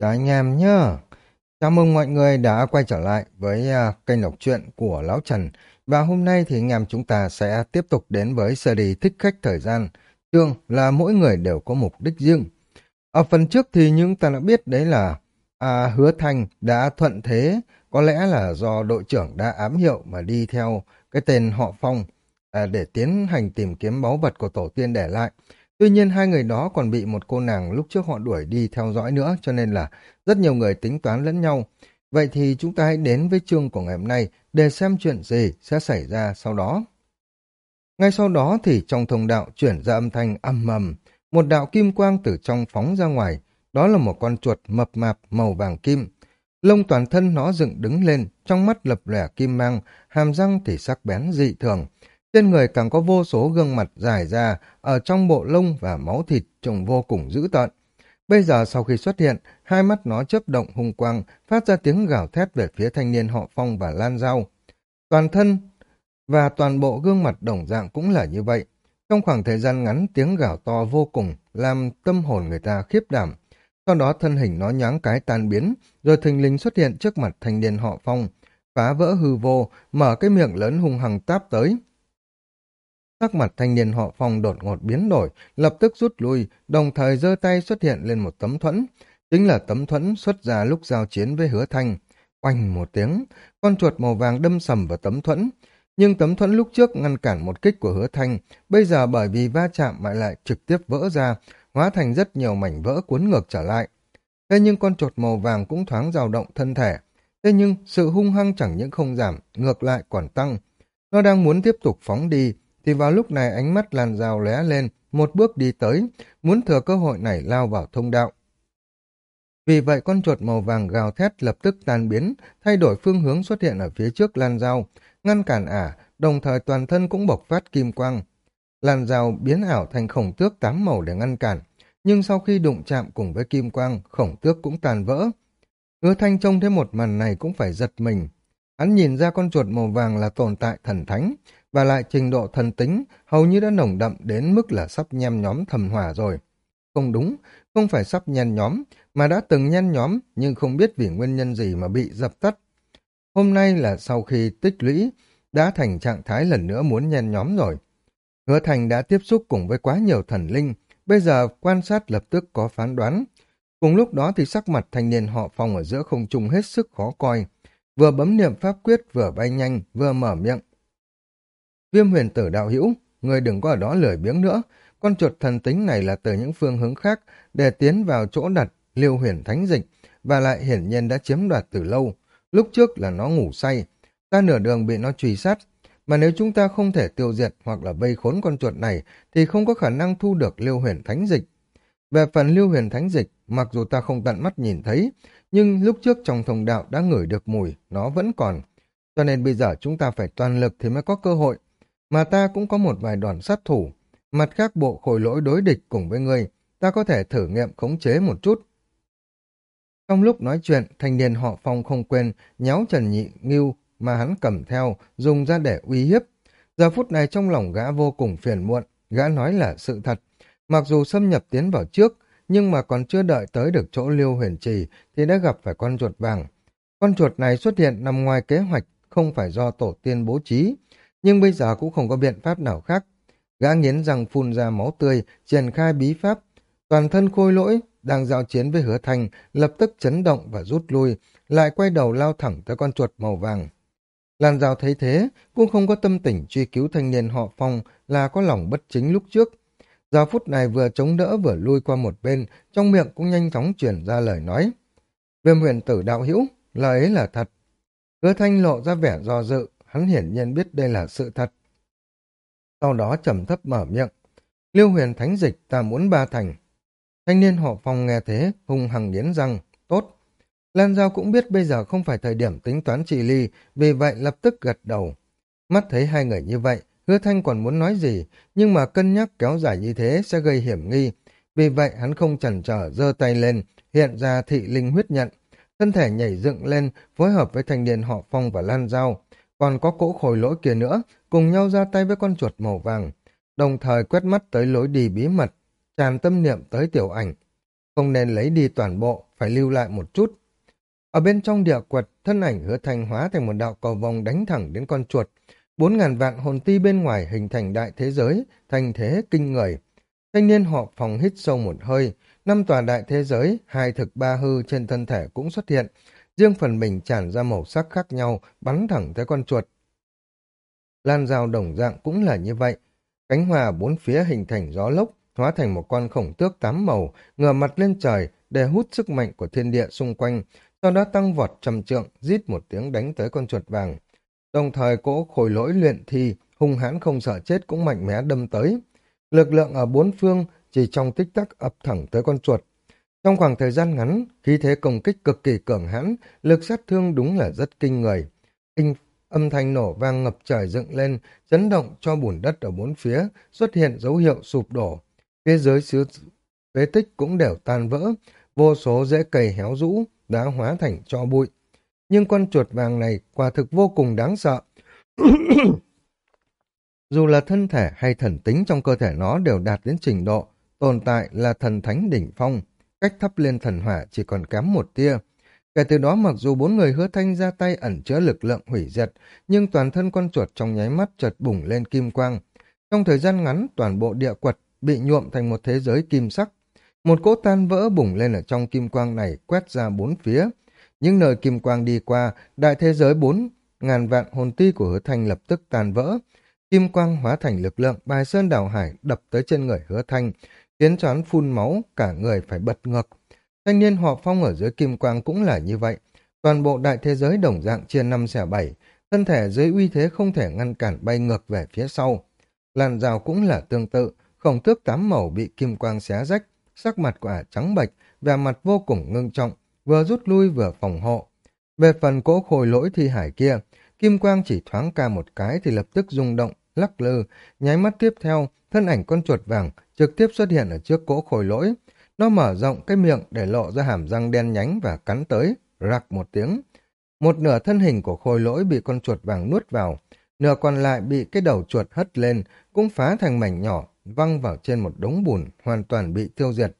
Chào anh em nhá. Chào mừng mọi người đã quay trở lại với uh, kênh đọc truyện của Lão Trần. Và hôm nay thì anh em chúng ta sẽ tiếp tục đến với series Thích Khách Thời Gian. Chương là mỗi người đều có mục đích riêng. Ở phần trước thì những ta đã biết đấy là à, Hứa Thanh đã thuận thế, có lẽ là do đội trưởng đã ám hiệu mà đi theo cái tên họ Phong à, để tiến hành tìm kiếm báu vật của tổ tiên để lại. Tuy nhiên hai người đó còn bị một cô nàng lúc trước họ đuổi đi theo dõi nữa cho nên là rất nhiều người tính toán lẫn nhau. Vậy thì chúng ta hãy đến với chương của ngày hôm nay để xem chuyện gì sẽ xảy ra sau đó. Ngay sau đó thì trong thông đạo chuyển ra âm thanh âm mầm, một đạo kim quang từ trong phóng ra ngoài, đó là một con chuột mập mạp màu vàng kim. Lông toàn thân nó dựng đứng lên, trong mắt lập lẻ kim mang, hàm răng thì sắc bén dị thường, trên người càng có vô số gương mặt dài ra, ở trong bộ lông và máu thịt trông vô cùng dữ tợn. Bây giờ sau khi xuất hiện, hai mắt nó chớp động hung quang, phát ra tiếng gào thét về phía thanh niên họ Phong và Lan Giao. Toàn thân và toàn bộ gương mặt đồng dạng cũng là như vậy. Trong khoảng thời gian ngắn, tiếng gào to vô cùng, làm tâm hồn người ta khiếp đảm. Sau đó thân hình nó nhoáng cái tan biến, rồi thình lình xuất hiện trước mặt thanh niên họ Phong, phá vỡ hư vô, mở cái miệng lớn hung hăng táp tới. Sắc mặt thanh niên họ phong đột ngột biến đổi, lập tức rút lui, đồng thời giơ tay xuất hiện lên một tấm thuẫn. Chính là tấm thuẫn xuất ra lúc giao chiến với hứa thanh. Oanh một tiếng, con chuột màu vàng đâm sầm vào tấm thuẫn. Nhưng tấm thuẫn lúc trước ngăn cản một kích của hứa thanh, bây giờ bởi vì va chạm mà lại trực tiếp vỡ ra, hóa thành rất nhiều mảnh vỡ cuốn ngược trở lại. Thế nhưng con chuột màu vàng cũng thoáng dao động thân thể. Thế nhưng sự hung hăng chẳng những không giảm, ngược lại còn tăng. Nó đang muốn tiếp tục phóng đi, thì vào lúc này ánh mắt làn rào lóe lên, một bước đi tới, muốn thừa cơ hội này lao vào thông đạo. Vì vậy con chuột màu vàng gào thét lập tức tan biến, thay đổi phương hướng xuất hiện ở phía trước lan dao, ngăn cản ả, đồng thời toàn thân cũng bộc phát kim quang. Làn dao biến ảo thành khổng tước tám màu để ngăn cản, nhưng sau khi đụng chạm cùng với kim quang, khổng tước cũng tàn vỡ. Hứa thanh trông thấy một màn này cũng phải giật mình. Hắn nhìn ra con chuột màu vàng là tồn tại thần thánh, và lại trình độ thần tính hầu như đã nồng đậm đến mức là sắp nhem nhóm thầm hỏa rồi. Không đúng, không phải sắp nhen nhóm, mà đã từng nhen nhóm nhưng không biết vì nguyên nhân gì mà bị dập tắt. Hôm nay là sau khi tích lũy, đã thành trạng thái lần nữa muốn nhen nhóm rồi. Hứa Thành đã tiếp xúc cùng với quá nhiều thần linh, bây giờ quan sát lập tức có phán đoán. Cùng lúc đó thì sắc mặt thanh niên họ phòng ở giữa không trung hết sức khó coi. Vừa bấm niệm pháp quyết vừa bay nhanh, vừa mở miệng. Viêm huyền tử đạo hữu, người đừng có ở đó lười biếng nữa. Con chuột thần tính này là từ những phương hướng khác để tiến vào chỗ đặt liêu huyền thánh dịch và lại hiển nhiên đã chiếm đoạt từ lâu. Lúc trước là nó ngủ say, ta nửa đường bị nó truy sát. Mà nếu chúng ta không thể tiêu diệt hoặc là vây khốn con chuột này thì không có khả năng thu được liêu huyền thánh dịch. Về phần Lưu huyền thánh dịch, mặc dù ta không tận mắt nhìn thấy, nhưng lúc trước trong thông đạo đã ngửi được mùi, nó vẫn còn. Cho nên bây giờ chúng ta phải toàn lực thì mới có cơ hội mà ta cũng có một vài đoàn sát thủ. Mặt khác bộ khối lỗi đối địch cùng với ngươi, ta có thể thử nghiệm khống chế một chút. Trong lúc nói chuyện, thanh niên họ phong không quên nhéo Trần Nhị Ngưu mà hắn cầm theo, dùng ra để uy hiếp. Giờ phút này trong lòng gã vô cùng phiền muộn, gã nói là sự thật. Mặc dù xâm nhập tiến vào trước, nhưng mà còn chưa đợi tới được chỗ liêu huyền trì thì đã gặp phải con chuột vàng. Con chuột này xuất hiện nằm ngoài kế hoạch, không phải do tổ tiên bố trí, nhưng bây giờ cũng không có biện pháp nào khác. Gã nghiến răng phun ra máu tươi, triển khai bí pháp. Toàn thân khôi lỗi, đang giao chiến với hứa thanh, lập tức chấn động và rút lui, lại quay đầu lao thẳng tới con chuột màu vàng. Lan Giao thấy thế, cũng không có tâm tình truy cứu thanh niên họ Phong là có lòng bất chính lúc trước. Giờ phút này vừa chống đỡ vừa lui qua một bên, trong miệng cũng nhanh chóng chuyển ra lời nói. Viêm huyền tử đạo hữu, lời ấy là thật. Hứa thanh lộ ra vẻ do dự, hắn hiển nhiên biết đây là sự thật. Sau đó trầm thấp mở miệng, Liêu huyền thánh dịch ta muốn ba thành. Thanh niên họ phong nghe thế, hung hằng nghiến răng, tốt. Lan Giao cũng biết bây giờ không phải thời điểm tính toán trị ly, vì vậy lập tức gật đầu. Mắt thấy hai người như vậy, hứa thanh còn muốn nói gì, nhưng mà cân nhắc kéo dài như thế sẽ gây hiểm nghi. Vì vậy hắn không chần trở giơ tay lên, hiện ra thị linh huyết nhận. Thân thể nhảy dựng lên, phối hợp với thanh niên họ phong và Lan Giao. Còn có cỗ khôi lỗi kia nữa, cùng nhau ra tay với con chuột màu vàng, đồng thời quét mắt tới lối đi bí mật, tràn tâm niệm tới tiểu ảnh. Không nên lấy đi toàn bộ, phải lưu lại một chút. Ở bên trong địa quật, thân ảnh hứa thành hóa thành một đạo cầu vòng đánh thẳng đến con chuột. Bốn ngàn vạn hồn ti bên ngoài hình thành đại thế giới, thành thế kinh người. Thanh niên họ phòng hít sâu một hơi, năm tòa đại thế giới, hai thực ba hư trên thân thể cũng xuất hiện. Riêng phần mình tràn ra màu sắc khác nhau, bắn thẳng tới con chuột. Lan rào đồng dạng cũng là như vậy. Cánh hòa bốn phía hình thành gió lốc, hóa thành một con khổng tước tám màu, ngửa mặt lên trời để hút sức mạnh của thiên địa xung quanh, sau đó tăng vọt trầm trượng, rít một tiếng đánh tới con chuột vàng. Đồng thời cỗ khôi lỗi luyện thi, hung hãn không sợ chết cũng mạnh mẽ đâm tới. Lực lượng ở bốn phương chỉ trong tích tắc ập thẳng tới con chuột. Trong khoảng thời gian ngắn, khí thế công kích cực kỳ cường hãn, lực sát thương đúng là rất kinh người. Kinh âm thanh nổ vang ngập trời dựng lên, chấn động cho bùn đất ở bốn phía, xuất hiện dấu hiệu sụp đổ. Phía dưới xứ phế tích cũng đều tan vỡ, vô số rễ cây héo rũ, đã hóa thành cho bụi. Nhưng con chuột vàng này quả thực vô cùng đáng sợ. Dù là thân thể hay thần tính trong cơ thể nó đều đạt đến trình độ, tồn tại là thần thánh đỉnh phong, cách thắp lên thần hỏa chỉ còn kém một tia. Kể từ đó mặc dù bốn người hứa thanh ra tay ẩn chứa lực lượng hủy diệt, nhưng toàn thân con chuột trong nháy mắt chợt bùng lên kim quang. Trong thời gian ngắn, toàn bộ địa quật bị nhuộm thành một thế giới kim sắc. Một cỗ tan vỡ bùng lên ở trong kim quang này quét ra bốn phía. Những nơi kim quang đi qua, đại thế giới bốn ngàn vạn hồn ti của hứa thanh lập tức tan vỡ. Kim quang hóa thành lực lượng bài sơn đảo hải đập tới trên người hứa thanh, khiến cho hắn phun máu, cả người phải bật ngược. Thanh niên họ phong ở dưới kim quang cũng là như vậy. Toàn bộ đại thế giới đồng dạng chia năm xẻ bảy, thân thể dưới uy thế không thể ngăn cản bay ngược về phía sau. Làn rào cũng là tương tự, khổng tước tám màu bị kim quang xé rách, sắc mặt của ả trắng bệch, vẻ mặt vô cùng ngưng trọng, vừa rút lui vừa phòng hộ. Về phần cỗ khôi lỗi thi hải kia, kim quang chỉ thoáng ca một cái thì lập tức rung động, lắc lư, nháy mắt tiếp theo, thân ảnh con chuột vàng trực tiếp xuất hiện ở trước cỗ khôi lỗi. Nó mở rộng cái miệng để lộ ra hàm răng đen nhánh và cắn tới, rặc một tiếng. Một nửa thân hình của khôi lỗi bị con chuột vàng nuốt vào, nửa còn lại bị cái đầu chuột hất lên, cũng phá thành mảnh nhỏ, văng vào trên một đống bùn, hoàn toàn bị tiêu diệt.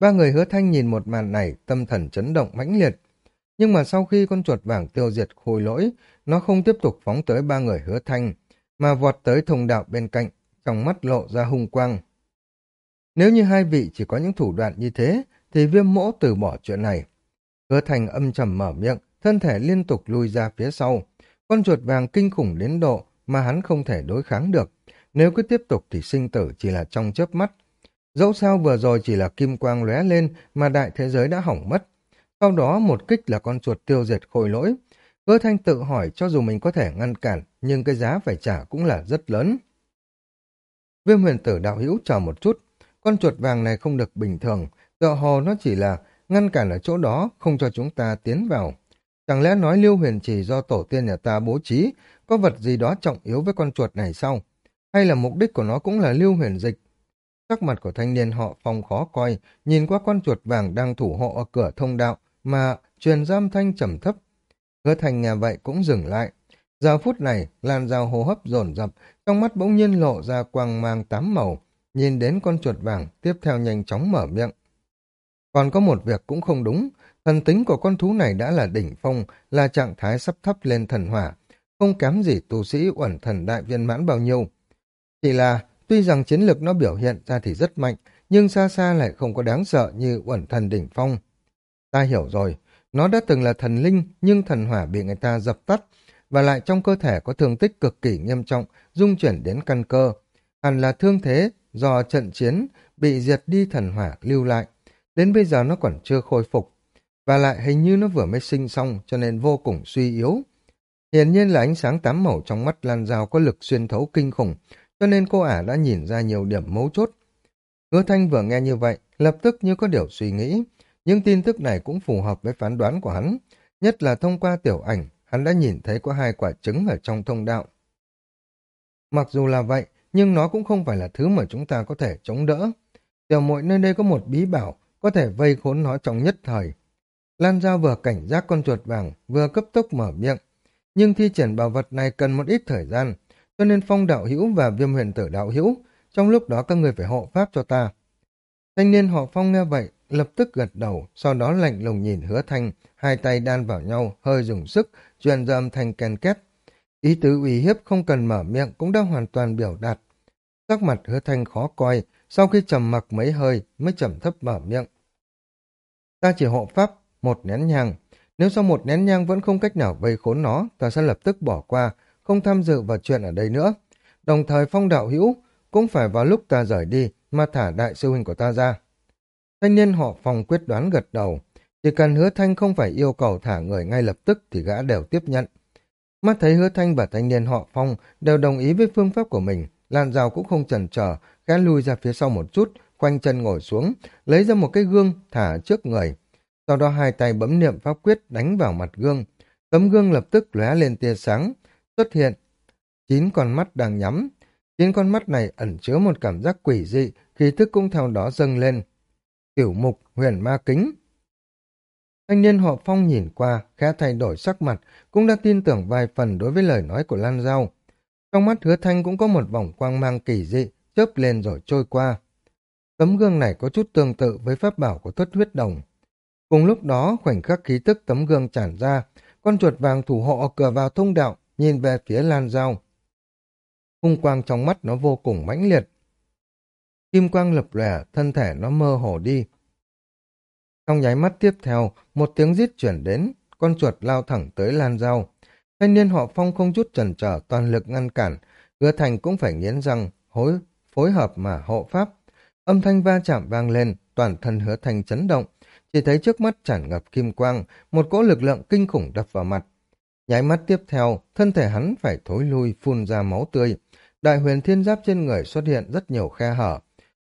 Ba người hứa thanh nhìn một màn này, tâm thần chấn động mãnh liệt. Nhưng mà sau khi con chuột vàng tiêu diệt khôi lỗi, nó không tiếp tục phóng tới ba người hứa thanh, mà vọt tới thông đạo bên cạnh, trong mắt lộ ra hung quang. Nếu như hai vị chỉ có những thủ đoạn như thế, thì viêm mỗ từ bỏ chuyện này. Hứa thành âm trầm mở miệng, thân thể liên tục lui ra phía sau. Con chuột vàng kinh khủng đến độ mà hắn không thể đối kháng được. Nếu cứ tiếp tục thì sinh tử chỉ là trong chớp mắt. Dẫu sao vừa rồi chỉ là kim quang lóe lên mà đại thế giới đã hỏng mất. Sau đó một kích là con chuột tiêu diệt khôi lỗi. Hứa thanh tự hỏi cho dù mình có thể ngăn cản, nhưng cái giá phải trả cũng là rất lớn. Viêm huyền tử đạo hữu chờ một chút, con chuột vàng này không được bình thường, tựa hồ nó chỉ là ngăn cản ở chỗ đó, không cho chúng ta tiến vào. Chẳng lẽ nói lưu huyền chỉ do tổ tiên nhà ta bố trí, có vật gì đó trọng yếu với con chuột này sao? Hay là mục đích của nó cũng là lưu huyền dịch? Sắc mặt của thanh niên họ phong khó coi, nhìn qua con chuột vàng đang thủ hộ ở cửa thông đạo, mà truyền giam thanh trầm thấp. Hứa thành nhà vậy cũng dừng lại. Giờ phút này, làn dao hô hấp dồn dập, trong mắt bỗng nhiên lộ ra quang mang tám màu, nhìn đến con chuột vàng, tiếp theo nhanh chóng mở miệng. Còn có một việc cũng không đúng, thần tính của con thú này đã là đỉnh phong, là trạng thái sắp thấp lên thần hỏa, không kém gì tu sĩ uẩn thần đại viên mãn bao nhiêu. Chỉ là, tuy rằng chiến lược nó biểu hiện ra thì rất mạnh, nhưng xa xa lại không có đáng sợ như uẩn thần đỉnh phong. Ta hiểu rồi, nó đã từng là thần linh, nhưng thần hỏa bị người ta dập tắt, và lại trong cơ thể có thương tích cực kỳ nghiêm trọng, dung chuyển đến căn cơ. Hẳn là thương thế do trận chiến bị diệt đi thần hỏa lưu lại. Đến bây giờ nó còn chưa khôi phục. Và lại hình như nó vừa mới sinh xong cho nên vô cùng suy yếu. Hiển nhiên là ánh sáng tám màu trong mắt Lan Giao có lực xuyên thấu kinh khủng, cho nên cô ả đã nhìn ra nhiều điểm mấu chốt. Hứa Thanh vừa nghe như vậy, lập tức như có điều suy nghĩ. Nhưng tin tức này cũng phù hợp với phán đoán của hắn, nhất là thông qua tiểu ảnh, hắn đã nhìn thấy có hai quả trứng ở trong thông đạo. Mặc dù là vậy, nhưng nó cũng không phải là thứ mà chúng ta có thể chống đỡ. Tiểu mội nơi đây có một bí bảo, có thể vây khốn nó trong nhất thời. Lan Giao vừa cảnh giác con chuột vàng, vừa cấp tốc mở miệng. Nhưng thi triển bảo vật này cần một ít thời gian, cho nên phong đạo hữu và viêm huyền tử đạo hữu, trong lúc đó các người phải hộ pháp cho ta. Thanh niên họ phong nghe vậy, lập tức gật đầu, sau đó lạnh lùng nhìn hứa thanh, hai tay đan vào nhau, hơi dùng sức, truyền ra âm thanh ken két. Ý tứ uy hiếp không cần mở miệng cũng đã hoàn toàn biểu đạt. Sắc mặt hứa thanh khó coi, sau khi trầm mặc mấy hơi mới trầm thấp mở miệng. Ta chỉ hộ pháp, một nén nhang. Nếu sau một nén nhang vẫn không cách nào vây khốn nó, ta sẽ lập tức bỏ qua, không tham dự vào chuyện ở đây nữa. Đồng thời phong đạo hữu cũng phải vào lúc ta rời đi mà thả đại sư huynh của ta ra. Thanh niên họ phòng quyết đoán gật đầu. Chỉ cần hứa thanh không phải yêu cầu thả người ngay lập tức thì gã đều tiếp nhận. Mắt thấy hứa thanh và thanh niên họ phong đều đồng ý với phương pháp của mình, Lan rào cũng không chần chờ, gã lui ra phía sau một chút, khoanh chân ngồi xuống, lấy ra một cái gương thả trước người. Sau đó hai tay bấm niệm pháp quyết đánh vào mặt gương. Tấm gương lập tức lóe lên tia sáng, xuất hiện. Chín con mắt đang nhắm. Chín con mắt này ẩn chứa một cảm giác quỷ dị, khí thức cũng theo đó dâng lên. Kiểu mục, huyền ma kính. Thanh niên họ Phong nhìn qua, khẽ thay đổi sắc mặt, cũng đã tin tưởng vài phần đối với lời nói của Lan Giao. Trong mắt hứa thanh cũng có một vòng quang mang kỳ dị, chớp lên rồi trôi qua. Tấm gương này có chút tương tự với pháp bảo của thất huyết đồng. Cùng lúc đó, khoảnh khắc khí tức tấm gương tràn ra, con chuột vàng thủ hộ cửa vào thông đạo, nhìn về phía Lan Giao. Hung quang trong mắt nó vô cùng mãnh liệt. Kim quang lập lòe, thân thể nó mơ hồ đi. Trong nháy mắt tiếp theo, một tiếng rít chuyển đến, con chuột lao thẳng tới Lan dao. Thanh niên họ Phong không chút chần trở toàn lực ngăn cản, hứa thành cũng phải nghiến răng, hối, phối hợp mà hộ pháp. Âm thanh va chạm vang lên, toàn thân hứa thành chấn động, chỉ thấy trước mắt tràn ngập kim quang, một cỗ lực lượng kinh khủng đập vào mặt. Nháy mắt tiếp theo, thân thể hắn phải thối lui, phun ra máu tươi. Đại huyền thiên giáp trên người xuất hiện rất nhiều khe hở.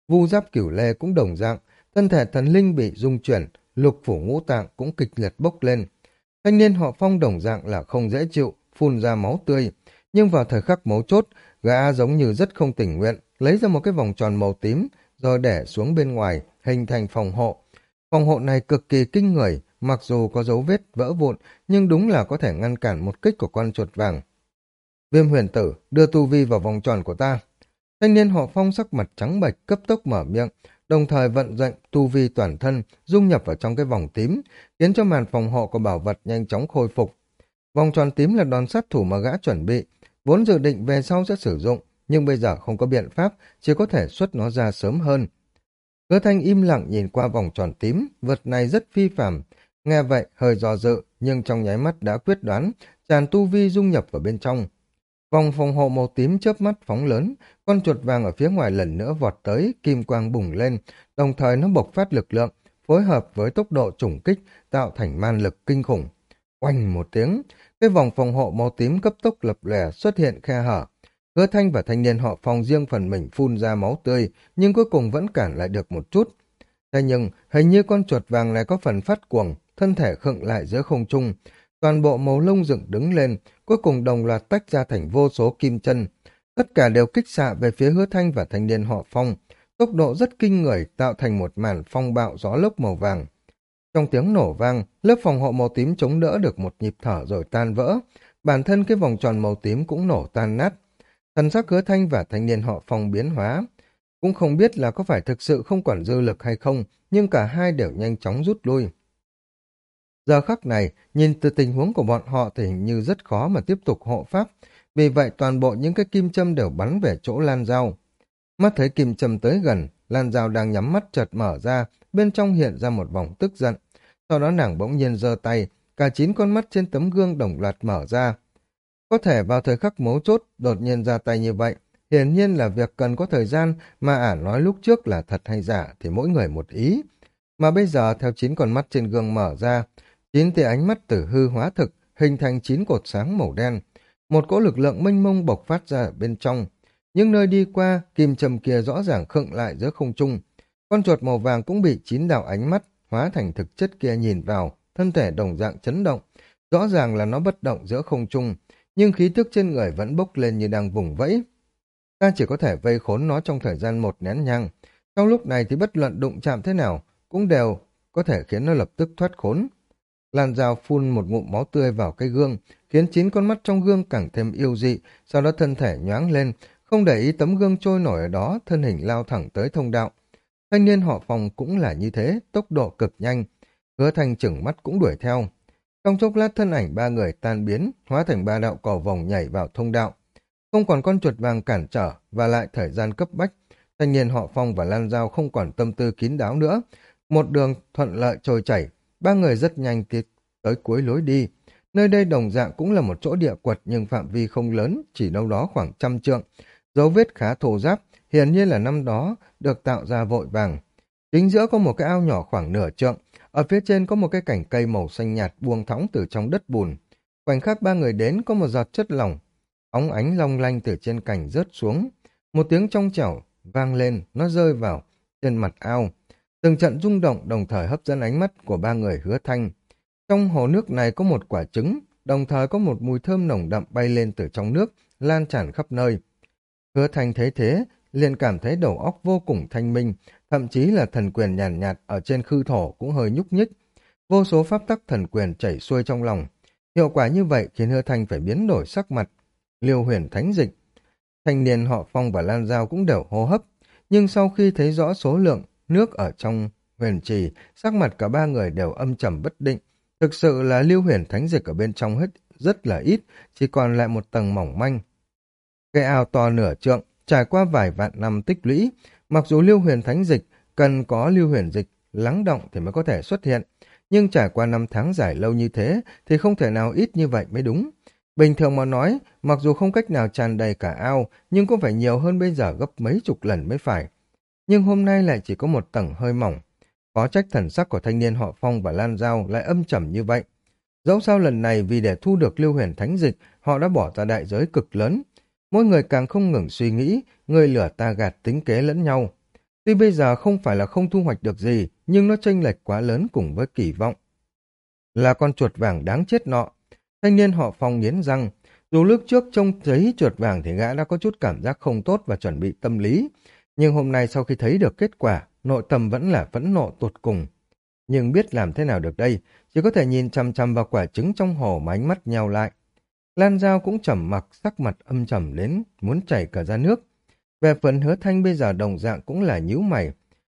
Vu giáp cửu lê cũng đồng dạng, thân thể thần linh bị rung chuyển, lục phủ ngũ tạng cũng kịch liệt bốc lên. Thanh niên họ phong đồng dạng là không dễ chịu, phun ra máu tươi. Nhưng vào thời khắc mấu chốt, gã giống như rất không tình nguyện, lấy ra một cái vòng tròn màu tím, rồi để xuống bên ngoài, hình thành phòng hộ. Phòng hộ này cực kỳ kinh người, mặc dù có dấu vết vỡ vụn, nhưng đúng là có thể ngăn cản một kích của con chuột vàng. Viêm huyền tử, đưa tu vi vào vòng tròn của ta. Thanh niên họ phong sắc mặt trắng bệch cấp tốc mở miệng, đồng thời vận dụng tu vi toàn thân, dung nhập vào trong cái vòng tím, khiến cho màn phòng hộ của bảo vật nhanh chóng khôi phục. Vòng tròn tím là đòn sát thủ mà gã chuẩn bị, vốn dự định về sau sẽ sử dụng, nhưng bây giờ không có biện pháp, chỉ có thể xuất nó ra sớm hơn. Hứa thanh im lặng nhìn qua vòng tròn tím, vật này rất phi phàm Nghe vậy, hơi do dự, nhưng trong nháy mắt đã quyết đoán, tràn tu vi dung nhập vào bên trong. Vòng phòng hộ màu tím chớp mắt phóng lớn, con chuột vàng ở phía ngoài lần nữa vọt tới, kim quang bùng lên, đồng thời nó bộc phát lực lượng, phối hợp với tốc độ trùng kích, tạo thành man lực kinh khủng. Oanh một tiếng, cái vòng phòng hộ màu tím cấp tốc lập lẻ xuất hiện khe hở, Hứa thanh và thanh niên họ phòng riêng phần mình phun ra máu tươi, nhưng cuối cùng vẫn cản lại được một chút. Thế nhưng, hình như con chuột vàng này có phần phát cuồng, thân thể khựng lại giữa không trung. Toàn bộ màu lông dựng đứng lên, cuối cùng đồng loạt tách ra thành vô số kim chân. Tất cả đều kích xạ về phía hứa thanh và thanh niên họ phong. Tốc độ rất kinh người tạo thành một màn phong bạo gió lốc màu vàng. Trong tiếng nổ vang, lớp phòng hộ màu tím chống đỡ được một nhịp thở rồi tan vỡ. Bản thân cái vòng tròn màu tím cũng nổ tan nát Thần sắc hứa thanh và thanh niên họ phong biến hóa. Cũng không biết là có phải thực sự không quản dư lực hay không, nhưng cả hai đều nhanh chóng rút lui. Giờ khắc này, nhìn từ tình huống của bọn họ thì hình như rất khó mà tiếp tục hộ pháp, vì vậy toàn bộ những cái kim châm đều bắn về chỗ Lan Giao. Mắt thấy kim châm tới gần, Lan Giao đang nhắm mắt chợt mở ra, bên trong hiện ra một vòng tức giận. Sau đó nàng bỗng nhiên giơ tay, cả chín con mắt trên tấm gương đồng loạt mở ra, có thể vào thời khắc mấu chốt đột nhiên ra tay như vậy, hiển nhiên là việc cần có thời gian mà ả nói lúc trước là thật hay giả thì mỗi người một ý. Mà bây giờ theo chín con mắt trên gương mở ra, chín tia ánh mắt tử hư hóa thực, hình thành chín cột sáng màu đen. Một cỗ lực lượng mênh mông bộc phát ra ở bên trong. Những nơi đi qua, kim châm kia rõ ràng khựng lại giữa không trung. Con chuột màu vàng cũng bị chín đạo ánh mắt hóa thành thực chất kia nhìn vào, thân thể đồng dạng chấn động. Rõ ràng là nó bất động giữa không trung, nhưng khí tức trên người vẫn bốc lên như đang vùng vẫy. Ta chỉ có thể vây khốn nó trong thời gian một nén nhang. Trong lúc này thì bất luận đụng chạm thế nào, cũng đều có thể khiến nó lập tức thoát khốn. Lan dao phun một ngụm máu tươi vào cây gương, khiến chín con mắt trong gương càng thêm yêu dị, sau đó thân thể nhoáng lên, không để ý tấm gương trôi nổi ở đó, thân hình lao thẳng tới thông đạo. Thanh niên họ phòng cũng là như thế, tốc độ cực nhanh. Hứa thanh chừng mắt cũng đuổi theo. Trong chốc lát thân ảnh ba người tan biến, hóa thành ba đạo cầu vòng nhảy vào thông đạo. Không còn con chuột vàng cản trở và lại thời gian cấp bách. Thanh niên họ phong và Lan Giao không còn tâm tư kín đáo nữa. Một đường thuận lợi trôi chảy, ba người rất nhanh tới cuối lối đi. Nơi đây đồng dạng cũng là một chỗ địa quật nhưng phạm vi không lớn, chỉ đâu đó khoảng trăm trượng. Dấu vết khá thô giáp, hiển nhiên là năm đó được tạo ra vội vàng. Chính giữa có một cái ao nhỏ khoảng nửa trượng, ở phía trên có một cái cảnh cây màu xanh nhạt buông thõng từ trong đất bùn. Khoảnh khắc ba người đến có một giọt chất lỏng, óng ánh long lanh từ trên cành rớt xuống. Một tiếng trong trẻo vang lên, nó rơi vào trên mặt ao. Từng trận rung động đồng thời hấp dẫn ánh mắt của ba người hứa thanh. Trong hồ nước này có một quả trứng, đồng thời có một mùi thơm nồng đậm bay lên từ trong nước, lan tràn khắp nơi. Hứa thanh thấy thế, liền cảm thấy đầu óc vô cùng thanh minh, thậm chí là thần quyền nhàn nhạt, nhạt ở trên khư thổ cũng hơi nhúc nhích. Vô số pháp tắc thần quyền chảy xuôi trong lòng. Hiệu quả như vậy khiến hứa thanh phải biến đổi sắc mặt. Liêu huyền thánh dịch. Thanh niên họ Phong và Lan Giao cũng đều hô hấp. Nhưng sau khi thấy rõ số lượng nước ở trong huyền trì, sắc mặt cả ba người đều âm trầm bất định. Thực sự là lưu huyền thánh dịch ở bên trong hết rất là ít, chỉ còn lại một tầng mỏng manh. Cái ao to nửa trượng, trải qua vài vạn năm tích lũy, mặc dù lưu huyền thánh dịch cần có lưu huyền dịch lắng động thì mới có thể xuất hiện, nhưng trải qua năm tháng dài lâu như thế thì không thể nào ít như vậy mới đúng. Bình thường mà nói, mặc dù không cách nào tràn đầy cả ao, nhưng cũng phải nhiều hơn bây giờ gấp mấy chục lần mới phải. Nhưng hôm nay lại chỉ có một tầng hơi mỏng. Có trách thần sắc của thanh niên họ Phong và Lan Giao lại âm trầm như vậy. Dẫu sao lần này vì để thu được lưu huyền thánh dịch, họ đã bỏ ra đại giới cực lớn. Mỗi người càng không ngừng suy nghĩ, người lửa ta gạt tính kế lẫn nhau. Tuy bây giờ không phải là không thu hoạch được gì, nhưng nó chênh lệch quá lớn cùng với kỳ vọng. Là con chuột vàng đáng chết nọ. Thanh niên họ Phong nghiến răng. Dù lúc trước trông thấy chuột vàng thì gã đã có chút cảm giác không tốt và chuẩn bị tâm lý. Nhưng hôm nay sau khi thấy được kết quả, nội tâm vẫn là phẫn nộ tột cùng. Nhưng biết làm thế nào được đây, chỉ có thể nhìn chăm chăm vào quả trứng trong hồ mà ánh mắt nhau lại. Lan Giao cũng trầm mặc sắc mặt âm trầm đến, muốn chảy cả ra nước. Về phần hứa thanh bây giờ đồng dạng cũng là nhíu mày.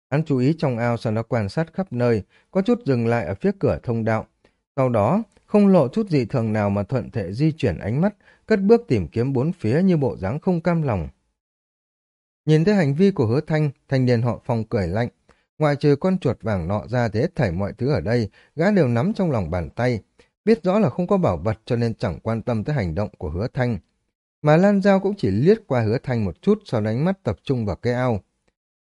Hắn chú ý trong ao sau đó quan sát khắp nơi, có chút dừng lại ở phía cửa thông đạo. Sau đó, không lộ chút gì thường nào mà thuận thể di chuyển ánh mắt, cất bước tìm kiếm bốn phía như bộ dáng không cam lòng. Nhìn thấy hành vi của hứa thanh, thanh niên họ phong cười lạnh. ngoài trừ con chuột vàng nọ ra thì hết thảy mọi thứ ở đây, gã đều nắm trong lòng bàn tay. Biết rõ là không có bảo vật cho nên chẳng quan tâm tới hành động của hứa thanh. Mà Lan Giao cũng chỉ liếc qua hứa thanh một chút sau đánh mắt tập trung vào cây ao.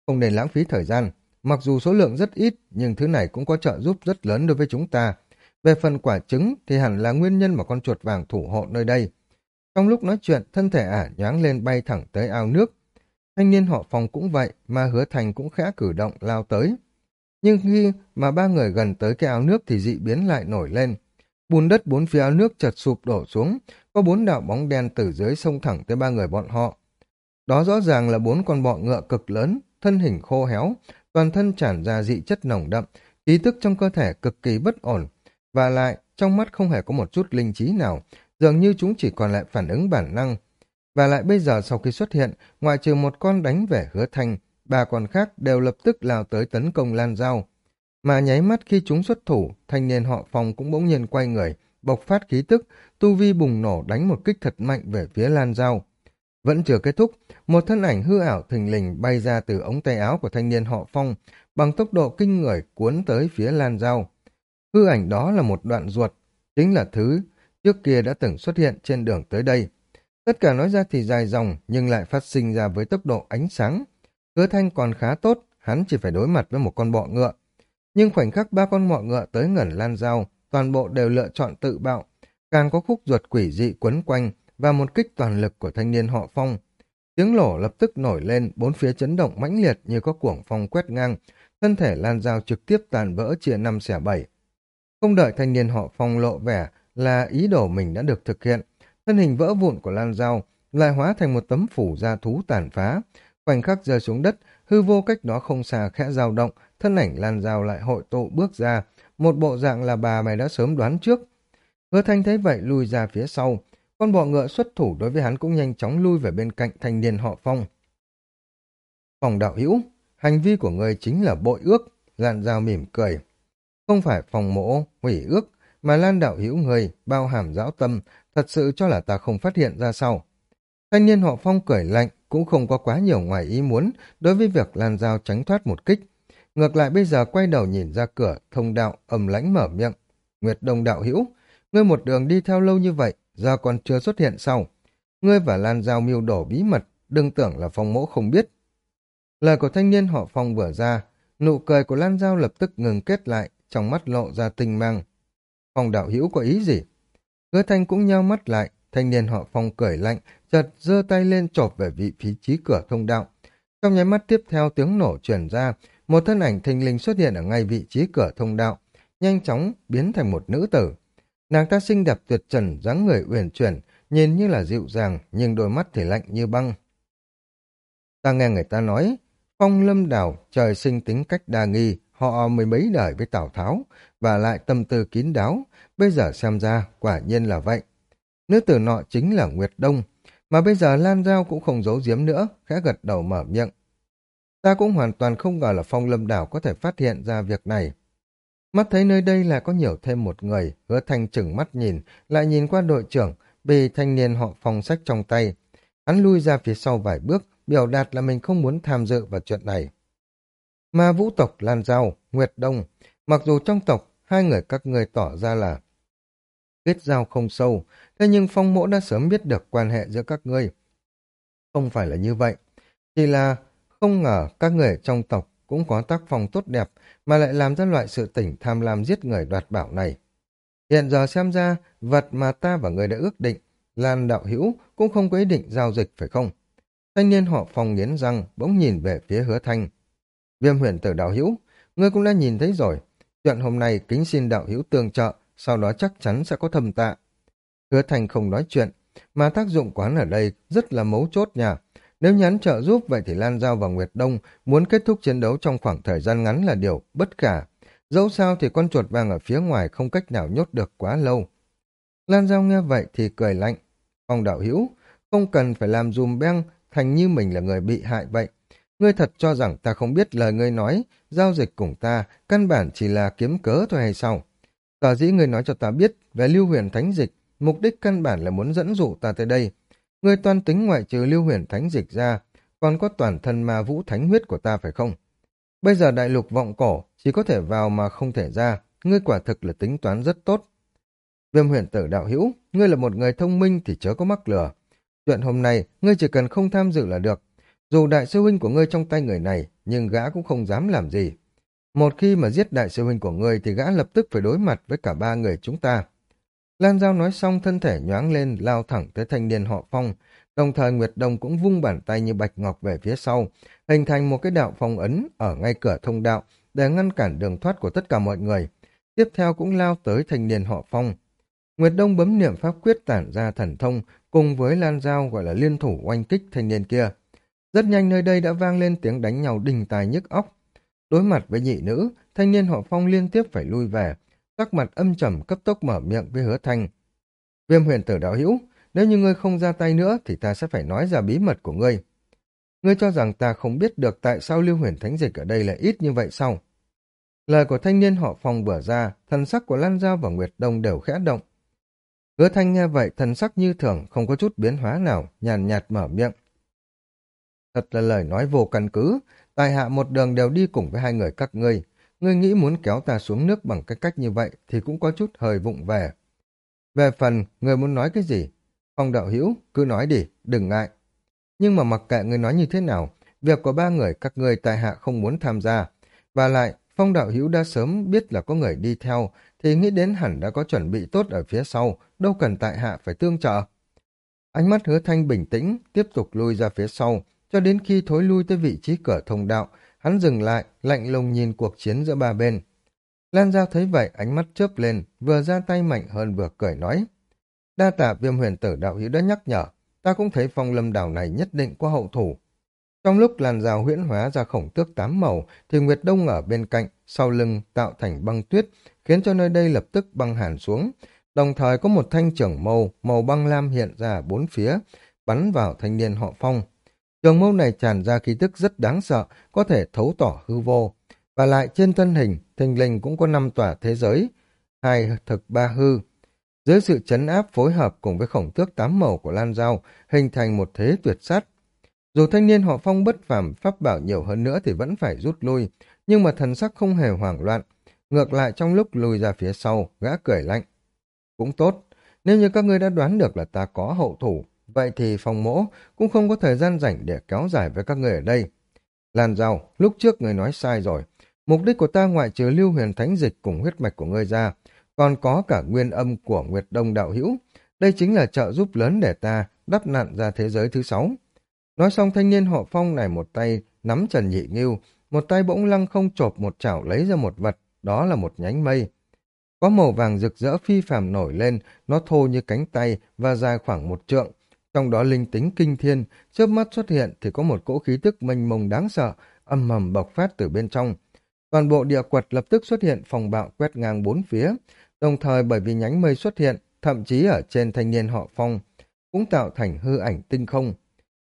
Không nên lãng phí thời gian. Mặc dù số lượng rất ít, nhưng thứ này cũng có trợ giúp rất lớn đối với chúng ta. Về phần quả trứng thì hẳn là nguyên nhân mà con chuột vàng thủ hộ nơi đây. Trong lúc nói chuyện, thân thể ả nhoáng lên bay thẳng tới ao nước, Thanh niên họ phòng cũng vậy, mà hứa thành cũng khẽ cử động lao tới. Nhưng khi mà ba người gần tới cái áo nước thì dị biến lại nổi lên. Bùn đất bốn phía áo nước chật sụp đổ xuống, có bốn đạo bóng đen từ dưới sông thẳng tới ba người bọn họ. Đó rõ ràng là bốn con bọ ngựa cực lớn, thân hình khô héo, toàn thân tràn ra dị chất nồng đậm, ý thức trong cơ thể cực kỳ bất ổn, và lại trong mắt không hề có một chút linh trí nào, dường như chúng chỉ còn lại phản ứng bản năng, và lại bây giờ sau khi xuất hiện, ngoại trừ một con đánh về hứa thanh, ba con khác đều lập tức lao tới tấn công Lan Giao. Mà nháy mắt khi chúng xuất thủ, thanh niên họ phòng cũng bỗng nhiên quay người, bộc phát khí tức, tu vi bùng nổ đánh một kích thật mạnh về phía Lan Giao. Vẫn chưa kết thúc, một thân ảnh hư ảo thình lình bay ra từ ống tay áo của thanh niên họ Phong, bằng tốc độ kinh người cuốn tới phía Lan Giao. Hư ảnh đó là một đoạn ruột, chính là thứ trước kia đã từng xuất hiện trên đường tới đây. Tất cả nói ra thì dài dòng, nhưng lại phát sinh ra với tốc độ ánh sáng. Hứa thanh còn khá tốt, hắn chỉ phải đối mặt với một con bọ ngựa. Nhưng khoảnh khắc ba con bọ ngựa tới ngẩn lan dao, toàn bộ đều lựa chọn tự bạo. Càng có khúc ruột quỷ dị quấn quanh và một kích toàn lực của thanh niên họ phong. Tiếng lổ lập tức nổi lên, bốn phía chấn động mãnh liệt như có cuồng phong quét ngang, thân thể lan dao trực tiếp tàn vỡ chia năm xẻ bảy. Không đợi thanh niên họ phong lộ vẻ là ý đồ mình đã được thực hiện, thân hình vỡ vụn của Lan Giao lại hóa thành một tấm phủ da thú tàn phá. Khoảnh khắc rơi xuống đất, hư vô cách đó không xa khẽ dao động, thân ảnh Lan Giao lại hội tụ bước ra, một bộ dạng là bà mày đã sớm đoán trước. Hứa thanh thấy vậy lùi ra phía sau, con bọ ngựa xuất thủ đối với hắn cũng nhanh chóng lui về bên cạnh thanh niên họ Phong. Phòng đạo hữu, hành vi của người chính là bội ước, Lan Giao mỉm cười. Không phải phòng mộ, hủy ước, mà Lan đạo hữu người, bao hàm giáo tâm, thật sự cho là ta không phát hiện ra sau. Thanh niên họ phong cười lạnh, cũng không có quá nhiều ngoài ý muốn đối với việc Lan Giao tránh thoát một kích. Ngược lại bây giờ quay đầu nhìn ra cửa, thông đạo, ầm lãnh mở miệng. Nguyệt Đông đạo hữu, ngươi một đường đi theo lâu như vậy, giờ còn chưa xuất hiện sau. Ngươi và Lan Giao mưu đổ bí mật, đừng tưởng là phong mỗ không biết. Lời của thanh niên họ phong vừa ra, nụ cười của Lan Giao lập tức ngừng kết lại, trong mắt lộ ra tinh mang. Phong đạo hữu có ý gì? Hứa thanh cũng nheo mắt lại, thanh niên họ phong cười lạnh, chợt giơ tay lên chộp về vị trí trí cửa thông đạo. Trong nháy mắt tiếp theo tiếng nổ truyền ra, một thân ảnh thình lình xuất hiện ở ngay vị trí cửa thông đạo, nhanh chóng biến thành một nữ tử. Nàng ta xinh đẹp tuyệt trần, dáng người uyển chuyển, nhìn như là dịu dàng, nhưng đôi mắt thì lạnh như băng. Ta nghe người ta nói, phong lâm đảo trời sinh tính cách đa nghi, họ mười mấy đời với Tào Tháo, và lại tâm tư kín đáo, bây giờ xem ra quả nhiên là vậy. Nữ tử nọ chính là Nguyệt Đông, mà bây giờ Lan Giao cũng không giấu giếm nữa, khẽ gật đầu mở miệng. Ta cũng hoàn toàn không ngờ là phong lâm đảo có thể phát hiện ra việc này. Mắt thấy nơi đây lại có nhiều thêm một người, hứa thanh chừng mắt nhìn, lại nhìn qua đội trưởng, bị thanh niên họ phong sách trong tay. Hắn lui ra phía sau vài bước, biểu đạt là mình không muốn tham dự vào chuyện này. Mà vũ tộc Lan Giao, Nguyệt Đông, mặc dù trong tộc hai người các người tỏ ra là kết giao không sâu, thế nhưng phong mỗ đã sớm biết được quan hệ giữa các ngươi. Không phải là như vậy, chỉ là không ngờ các người trong tộc cũng có tác phong tốt đẹp mà lại làm ra loại sự tỉnh tham lam giết người đoạt bảo này. Hiện giờ xem ra, vật mà ta và người đã ước định, Lan đạo hữu cũng không có ý định giao dịch phải không? Thanh niên họ phòng nghiến răng, bỗng nhìn về phía hứa thanh. Viêm huyền tử đạo hữu, ngươi cũng đã nhìn thấy rồi. Chuyện hôm nay kính xin đạo hữu tương trợ, sau đó chắc chắn sẽ có thầm tạ. Hứa Thành không nói chuyện, mà tác dụng quán ở đây rất là mấu chốt nha. Nếu nhắn trợ giúp vậy thì Lan Giao và Nguyệt Đông muốn kết thúc chiến đấu trong khoảng thời gian ngắn là điều bất khả. Dẫu sao thì con chuột vàng ở phía ngoài không cách nào nhốt được quá lâu. Lan Giao nghe vậy thì cười lạnh. Ông đạo hữu, không cần phải làm dùm beng thành như mình là người bị hại vậy. Ngươi thật cho rằng ta không biết lời ngươi nói, giao dịch cùng ta, căn bản chỉ là kiếm cớ thôi hay sao? Tờ dĩ ngươi nói cho ta biết về lưu huyền thánh dịch, mục đích căn bản là muốn dẫn dụ ta tới đây. Ngươi toan tính ngoại trừ lưu huyền thánh dịch ra, còn có toàn thân ma vũ thánh huyết của ta phải không? Bây giờ đại lục vọng cổ, chỉ có thể vào mà không thể ra, ngươi quả thực là tính toán rất tốt. Viêm huyền tử đạo hữu, ngươi là một người thông minh thì chớ có mắc lừa. Chuyện hôm nay, ngươi chỉ cần không tham dự là được. Dù đại sư huynh của ngươi trong tay người này, nhưng gã cũng không dám làm gì. Một khi mà giết đại sư huynh của ngươi thì gã lập tức phải đối mặt với cả ba người chúng ta. Lan Giao nói xong thân thể nhoáng lên lao thẳng tới thanh niên họ phong, đồng thời Nguyệt Đông cũng vung bàn tay như bạch ngọc về phía sau, hình thành một cái đạo phong ấn ở ngay cửa thông đạo để ngăn cản đường thoát của tất cả mọi người. Tiếp theo cũng lao tới thanh niên họ phong. Nguyệt Đông bấm niệm pháp quyết tản ra thần thông cùng với Lan Giao gọi là liên thủ oanh kích thanh niên kia. Rất nhanh nơi đây đã vang lên tiếng đánh nhau đình tài nhức óc. Đối mặt với nhị nữ, thanh niên họ phong liên tiếp phải lui về, sắc mặt âm trầm cấp tốc mở miệng với hứa thanh. Viêm huyền tử đạo hữu, nếu như ngươi không ra tay nữa thì ta sẽ phải nói ra bí mật của ngươi. Ngươi cho rằng ta không biết được tại sao lưu huyền thánh dịch ở đây là ít như vậy sao? Lời của thanh niên họ phong vừa ra, thần sắc của Lan Giao và Nguyệt Đông đều khẽ động. Hứa thanh nghe vậy, thần sắc như thường, không có chút biến hóa nào, nhàn nhạt mở miệng. Thật là lời nói vô căn cứ, tài hạ một đường đều đi cùng với hai người các ngươi. Ngươi nghĩ muốn kéo ta xuống nước bằng cái cách như vậy thì cũng có chút hơi vụng về. Về phần, ngươi muốn nói cái gì? Phong đạo hữu cứ nói đi, đừng ngại. Nhưng mà mặc kệ ngươi nói như thế nào, việc của ba người các ngươi tài hạ không muốn tham gia. Và lại, Phong đạo hữu đã sớm biết là có người đi theo, thì nghĩ đến hẳn đã có chuẩn bị tốt ở phía sau, đâu cần tại hạ phải tương trợ. Ánh mắt hứa thanh bình tĩnh, tiếp tục lui ra phía sau, cho đến khi thối lui tới vị trí cửa thông đạo, hắn dừng lại, lạnh lùng nhìn cuộc chiến giữa ba bên. Lan Giao thấy vậy, ánh mắt chớp lên, vừa ra tay mạnh hơn vừa cười nói. Đa tạ viêm huyền tử đạo hữu đã nhắc nhở, ta cũng thấy phong lâm đảo này nhất định có hậu thủ. Trong lúc làn rào huyễn hóa ra khổng tước tám màu, thì Nguyệt Đông ở bên cạnh, sau lưng tạo thành băng tuyết, khiến cho nơi đây lập tức băng hàn xuống. Đồng thời có một thanh trưởng màu, màu băng lam hiện ra bốn phía, bắn vào thanh niên họ phong. Trường mâu này tràn ra khí tức rất đáng sợ, có thể thấu tỏ hư vô. Và lại trên thân hình, thình lình cũng có năm tòa thế giới, hai thực ba hư. Dưới sự chấn áp phối hợp cùng với khổng tước tám màu của Lan Giao, hình thành một thế tuyệt sát. Dù thanh niên họ phong bất phàm pháp bảo nhiều hơn nữa thì vẫn phải rút lui, nhưng mà thần sắc không hề hoảng loạn. Ngược lại trong lúc lùi ra phía sau, gã cười lạnh. Cũng tốt, nếu như các ngươi đã đoán được là ta có hậu thủ, vậy thì phòng mỗ cũng không có thời gian rảnh để kéo dài với các người ở đây. Lan Giao, lúc trước người nói sai rồi. Mục đích của ta ngoại trừ lưu huyền thánh dịch cùng huyết mạch của ngươi ra, còn có cả nguyên âm của Nguyệt Đông Đạo Hữu. Đây chính là trợ giúp lớn để ta đắp nạn ra thế giới thứ sáu. Nói xong thanh niên họ phong này một tay nắm Trần Nhị Nghiêu, một tay bỗng lăng không chộp một chảo lấy ra một vật, đó là một nhánh mây. Có màu vàng rực rỡ phi phàm nổi lên, nó thô như cánh tay và dài khoảng một trượng. Trong đó linh tính kinh thiên, chớp mắt xuất hiện thì có một cỗ khí tức mênh mông đáng sợ, âm mầm bộc phát từ bên trong. Toàn bộ địa quật lập tức xuất hiện phòng bạo quét ngang bốn phía, đồng thời bởi vì nhánh mây xuất hiện, thậm chí ở trên thanh niên họ phong, cũng tạo thành hư ảnh tinh không.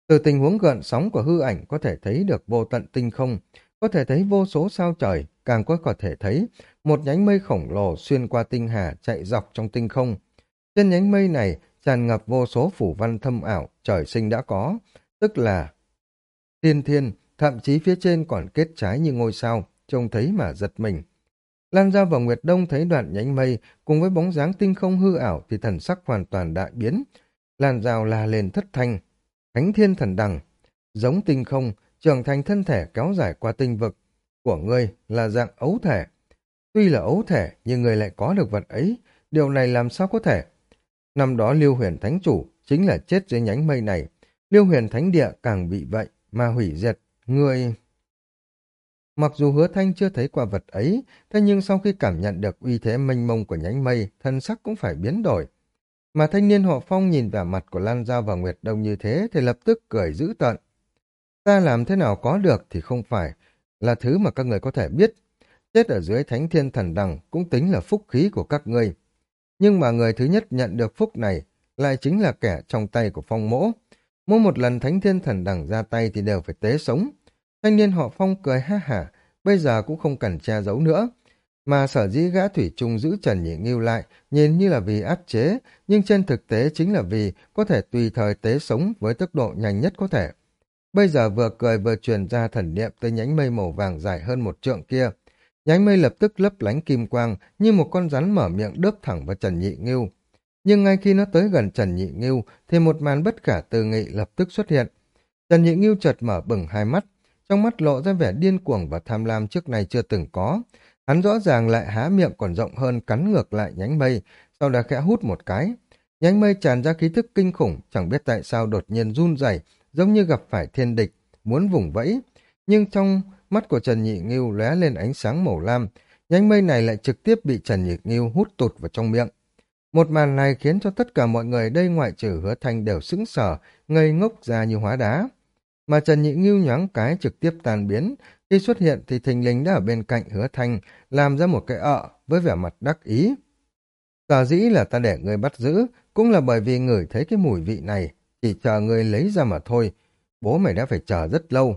Từ tình huống gợn sóng của hư ảnh có thể thấy được vô tận tinh không, có thể thấy vô số sao trời, càng có có thể thấy một nhánh mây khổng lồ xuyên qua tinh hà chạy dọc trong tinh không. Trên nhánh mây này tràn ngập vô số phủ văn thâm ảo trời sinh đã có, tức là tiên thiên, thậm chí phía trên còn kết trái như ngôi sao, trông thấy mà giật mình. Lan ra vào Nguyệt Đông thấy đoạn nhánh mây cùng với bóng dáng tinh không hư ảo thì thần sắc hoàn toàn đại biến. Lan rào la lên thất thanh, thánh thiên thần đằng, giống tinh không, trưởng thành thân thể kéo dài qua tinh vực, của ngươi là dạng ấu thể. Tuy là ấu thể, nhưng người lại có được vật ấy, điều này làm sao có thể? Năm đó Liêu Huyền Thánh Chủ chính là chết dưới nhánh mây này, Liêu Huyền Thánh Địa càng bị vậy mà hủy diệt, người... Mặc dù hứa thanh chưa thấy qua vật ấy, thế nhưng sau khi cảm nhận được uy thế mênh mông của nhánh mây, thân sắc cũng phải biến đổi. Mà thanh niên họ phong nhìn vẻ mặt của Lan Giao và Nguyệt Đông như thế thì lập tức cười dữ tợn. Ta làm thế nào có được thì không phải là thứ mà các người có thể biết. Chết ở dưới thánh thiên thần đằng cũng tính là phúc khí của các ngươi. Nhưng mà người thứ nhất nhận được phúc này lại chính là kẻ trong tay của phong mỗ. Mỗi một lần thánh thiên thần đằng ra tay thì đều phải tế sống. Thanh niên họ phong cười ha hả, bây giờ cũng không cần che giấu nữa. Mà sở dĩ gã thủy trung giữ Trần Nhị Nghiêu lại, nhìn như là vì áp chế, nhưng trên thực tế chính là vì có thể tùy thời tế sống với tốc độ nhanh nhất có thể. Bây giờ vừa cười vừa truyền ra thần niệm tới nhánh mây màu vàng dài hơn một trượng kia. Nhánh mây lập tức lấp lánh kim quang như một con rắn mở miệng đớp thẳng vào Trần Nhị Ngưu. Nhưng ngay khi nó tới gần Trần Nhị Ngưu thì một màn bất khả tư nghị lập tức xuất hiện. Trần Nhị Ngưu chợt mở bừng hai mắt, trong mắt lộ ra vẻ điên cuồng và tham lam trước này chưa từng có. Hắn rõ ràng lại há miệng còn rộng hơn cắn ngược lại nhánh mây, sau đó khẽ hút một cái. Nhánh mây tràn ra khí thức kinh khủng, chẳng biết tại sao đột nhiên run rẩy, giống như gặp phải thiên địch, muốn vùng vẫy. Nhưng trong mắt của Trần Nhị Nghiêu lóe lên ánh sáng màu lam, nhánh mây này lại trực tiếp bị Trần Nhị Nghiêu hút tụt vào trong miệng. Một màn này khiến cho tất cả mọi người đây ngoại trừ hứa thanh đều sững sờ, ngây ngốc ra như hóa đá. Mà Trần Nhị Nghiêu nhoáng cái trực tiếp tan biến, khi xuất hiện thì thình lình đã ở bên cạnh hứa thanh, làm ra một cái ợ với vẻ mặt đắc ý. Sở dĩ là ta để người bắt giữ, cũng là bởi vì ngửi thấy cái mùi vị này, chỉ chờ người lấy ra mà thôi. Bố mày đã phải chờ rất lâu.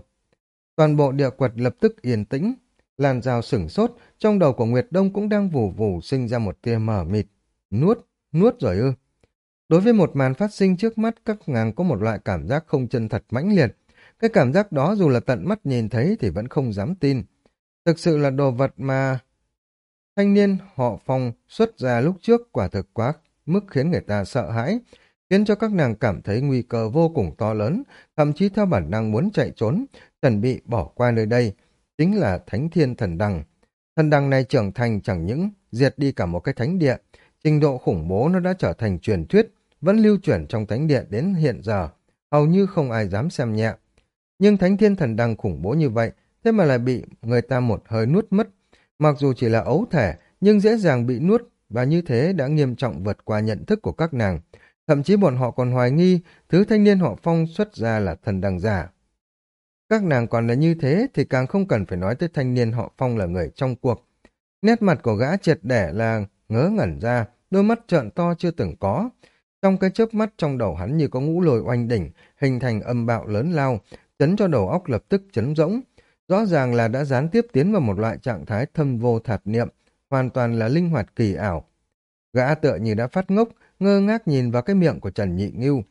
Toàn bộ địa quật lập tức yên tĩnh. Làn rào sửng sốt, trong đầu của Nguyệt Đông cũng đang vù vù sinh ra một tia mờ mịt. Nuốt, nuốt rồi ư. Đối với một màn phát sinh trước mắt, các nàng có một loại cảm giác không chân thật mãnh liệt. Cái cảm giác đó dù là tận mắt nhìn thấy thì vẫn không dám tin. Thực sự là đồ vật mà... Thanh niên họ phong xuất ra lúc trước quả thực quá mức khiến người ta sợ hãi, khiến cho các nàng cảm thấy nguy cơ vô cùng to lớn, thậm chí theo bản năng muốn chạy trốn, chuẩn bị bỏ qua nơi đây, chính là Thánh Thiên Thần Đằng. Thần Đằng này trưởng thành chẳng những diệt đi cả một cái thánh địa, trình độ khủng bố nó đã trở thành truyền thuyết, vẫn lưu truyền trong thánh địa đến hiện giờ, hầu như không ai dám xem nhẹ. Nhưng Thánh Thiên Thần Đằng khủng bố như vậy, thế mà lại bị người ta một hơi nuốt mất. Mặc dù chỉ là ấu thể, nhưng dễ dàng bị nuốt, và như thế đã nghiêm trọng vượt qua nhận thức của các nàng, Thậm chí bọn họ còn hoài nghi thứ thanh niên họ phong xuất ra là thần đằng giả. Các nàng còn là như thế thì càng không cần phải nói tới thanh niên họ phong là người trong cuộc. Nét mặt của gã triệt đẻ là ngớ ngẩn ra, đôi mắt trợn to chưa từng có. Trong cái chớp mắt trong đầu hắn như có ngũ lồi oanh đỉnh, hình thành âm bạo lớn lao, chấn cho đầu óc lập tức chấn rỗng. Rõ ràng là đã gián tiếp tiến vào một loại trạng thái thâm vô thạt niệm, hoàn toàn là linh hoạt kỳ ảo. Gã tựa như đã phát ngốc, ngơ ngác nhìn vào cái miệng của Trần Nhị Ngưu.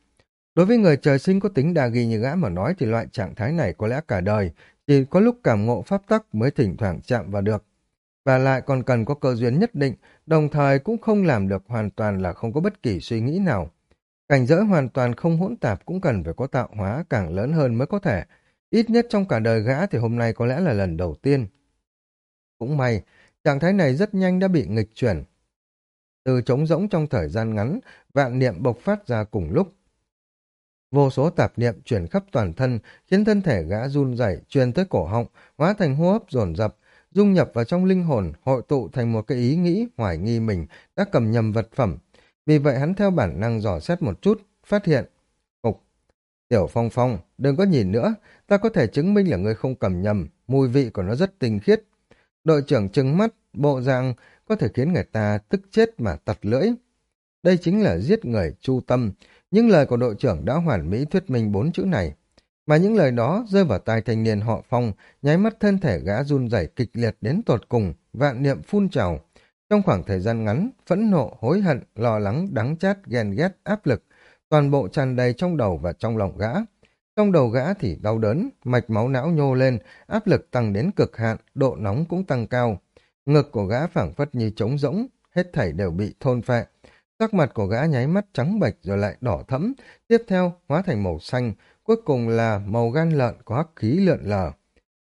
Đối với người trời sinh có tính đa ghi như gã mà nói thì loại trạng thái này có lẽ cả đời, chỉ có lúc cảm ngộ pháp tắc mới thỉnh thoảng chạm vào được. Và lại còn cần có cơ duyên nhất định, đồng thời cũng không làm được hoàn toàn là không có bất kỳ suy nghĩ nào. Cảnh giới hoàn toàn không hỗn tạp cũng cần phải có tạo hóa càng lớn hơn mới có thể. Ít nhất trong cả đời gã thì hôm nay có lẽ là lần đầu tiên. Cũng may, trạng thái này rất nhanh đã bị nghịch chuyển. Từ trống rỗng trong thời gian ngắn, vạn niệm bộc phát ra cùng lúc. Vô số tạp niệm chuyển khắp toàn thân, khiến thân thể gã run rẩy truyền tới cổ họng, hóa thành hô hấp dồn dập, dung nhập vào trong linh hồn, hội tụ thành một cái ý nghĩ hoài nghi mình đã cầm nhầm vật phẩm. Vì vậy hắn theo bản năng dò xét một chút, phát hiện. Cục. Tiểu Phong Phong, đừng có nhìn nữa, ta có thể chứng minh là ngươi không cầm nhầm, mùi vị của nó rất tinh khiết. Đội trưởng trừng mắt, bộ dạng có thể khiến người ta tức chết mà tật lưỡi. Đây chính là giết người chu tâm, những lời của đội trưởng đã hoàn mỹ thuyết minh bốn chữ này. Mà những lời đó rơi vào tai thanh niên họ phong, nháy mắt thân thể gã run rẩy kịch liệt đến tột cùng, vạn niệm phun trào. Trong khoảng thời gian ngắn, phẫn nộ, hối hận, lo lắng, đắng chát, ghen ghét, áp lực, toàn bộ tràn đầy trong đầu và trong lòng gã. Trong đầu gã thì đau đớn, mạch máu não nhô lên, áp lực tăng đến cực hạn, độ nóng cũng tăng cao. Ngực của gã phảng phất như trống rỗng, hết thảy đều bị thôn phệ. Sắc mặt của gã nháy mắt trắng bệch rồi lại đỏ thẫm, tiếp theo hóa thành màu xanh, cuối cùng là màu gan lợn có hắc khí lượn lờ.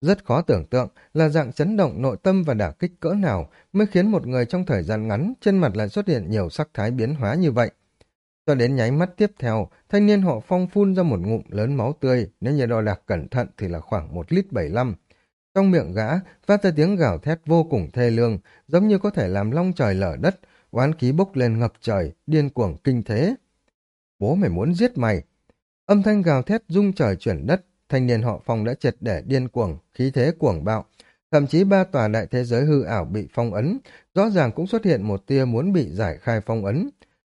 Rất khó tưởng tượng là dạng chấn động nội tâm và đả kích cỡ nào mới khiến một người trong thời gian ngắn trên mặt lại xuất hiện nhiều sắc thái biến hóa như vậy. Cho đến nháy mắt tiếp theo, thanh niên họ phong phun ra một ngụm lớn máu tươi, nếu như đo đạc cẩn thận thì là khoảng một lít bảy lăm. Trong miệng gã, phát ra tiếng gào thét vô cùng thê lương, giống như có thể làm long trời lở đất, oán khí bốc lên ngập trời, điên cuồng kinh thế. Bố mày muốn giết mày. Âm thanh gào thét rung trời chuyển đất, thanh niên họ phong đã triệt để điên cuồng, khí thế cuồng bạo. Thậm chí ba tòa đại thế giới hư ảo bị phong ấn, rõ ràng cũng xuất hiện một tia muốn bị giải khai phong ấn.